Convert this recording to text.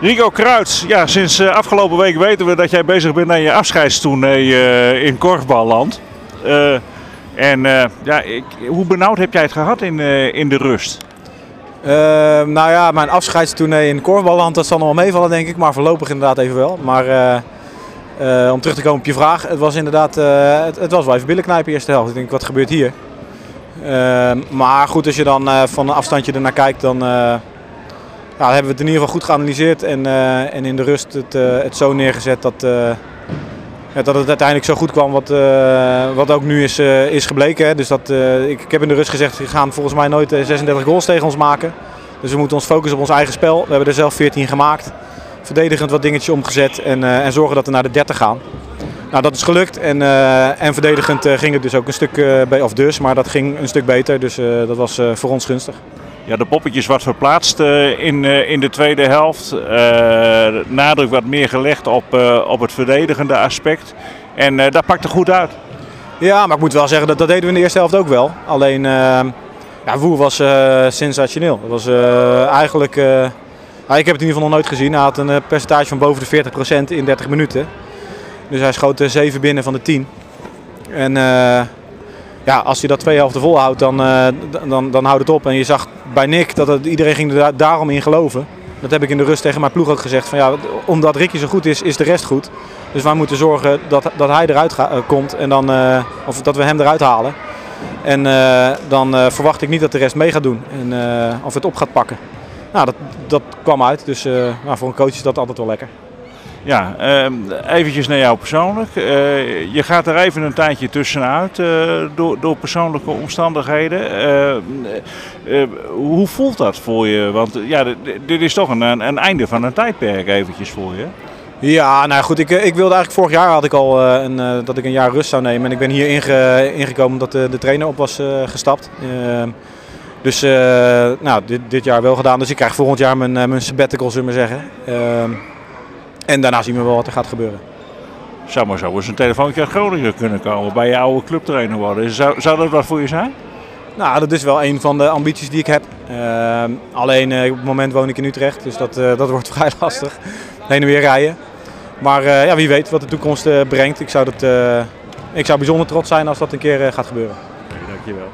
Rico Kruid, ja, sinds uh, afgelopen week weten we dat jij bezig bent aan je afscheidstournee uh, in korfballand. Uh, en ja, ik, hoe benauwd heb jij het gehad in, in de rust? nou ja, mijn afscheidstournee in korfballand, dat zal nog wel meevallen denk ik, maar voorlopig inderdaad even wel. Maar om terug te komen op je vraag, het was inderdaad, het, het, was wel even billen knijpen de eerste helft. Ik denk, wat gebeurt hier? maar goed, als je dan van een afstandje ernaar kijkt, dan nou, hebben we het in ieder geval goed geanalyseerd en, uh, en in de rust het, uh, het zo neergezet dat, ja, dat het uiteindelijk zo goed kwam wat, wat ook nu is, is gebleken. Hè. Dus dat, ik, ik heb in de rust gezegd, we gaan volgens mij nooit 36 goals tegen ons maken. Dus we moeten ons focussen op ons eigen spel. We hebben er zelf 14 gemaakt. Verdedigend wat dingetjes omgezet en, en zorgen dat we naar de 30 gaan. Nou, dat is gelukt en, en verdedigend ging het dus ook een stuk, of dus, maar dat ging een stuk beter. Dus dat was voor ons gunstig. Ja, de poppetjes wat verplaatst uh, in, uh, in de tweede helft. Uh, nadruk wat meer gelegd op, op het verdedigende aspect. En dat pakte goed uit. Ja, maar ik moet wel zeggen dat dat deden we in de eerste helft ook wel. Alleen, ja, Woer was sensationeel. Dat was eigenlijk... Ik heb het in ieder geval nog nooit gezien. Hij had een percentage van boven de 40% in 30 minuten. Dus hij schoot 7 binnen van de 10. En ja, als hij dat twee helften volhoudt, dan, uh, dan, dan houdt het op. En je zag bij Nick dat iedereen ging er daarom in geloven. Dat heb ik in de rust tegen mijn ploeg ook gezegd. Van, ja, omdat Ricky zo goed is, is de rest goed. Dus wij moeten zorgen dat, dat hij eruit uh, komt en dan, uh, of dat we hem eruit halen. En dan verwacht ik niet dat de rest mee gaat doen en, of het op gaat pakken. Nou, dat, dat kwam uit. Dus nou, voor een coach is dat altijd wel lekker. Ja, uh, eventjes naar jou persoonlijk. Uh, je gaat er even een tijdje tussenuit uh, door, door persoonlijke omstandigheden. Uh, hoe voelt dat voor je? Want ja, dit is toch een, een einde van een tijdperk eventjes voor je. Ja, nou goed, ik, ik wilde eigenlijk vorig jaar had ik al een, dat ik een jaar rust zou nemen. En ik ben hier inge, ingekomen omdat de, de trainer op was gestapt. Ehm, dus nou, dit, dit jaar wel gedaan. Dus ik krijg volgend jaar mijn, mijn sabbatical, zullen we zeggen. Ehm, en daarna zien we wel wat er gaat gebeuren. Zou maar zo eens een telefoontje uit Groningen kunnen komen bij je oude clubtrainer worden. Zou, zou dat wat voor je zijn? Nou, dat is wel een van de ambities die ik heb. Uh, alleen uh, op het moment woon ik in Utrecht, dus dat, uh, dat wordt vrij lastig. Heen en weer rijden. Maar uh, ja, wie weet wat de toekomst brengt. Ik zou, dat, ik zou bijzonder trots zijn als dat een keer gaat gebeuren. Dankjewel.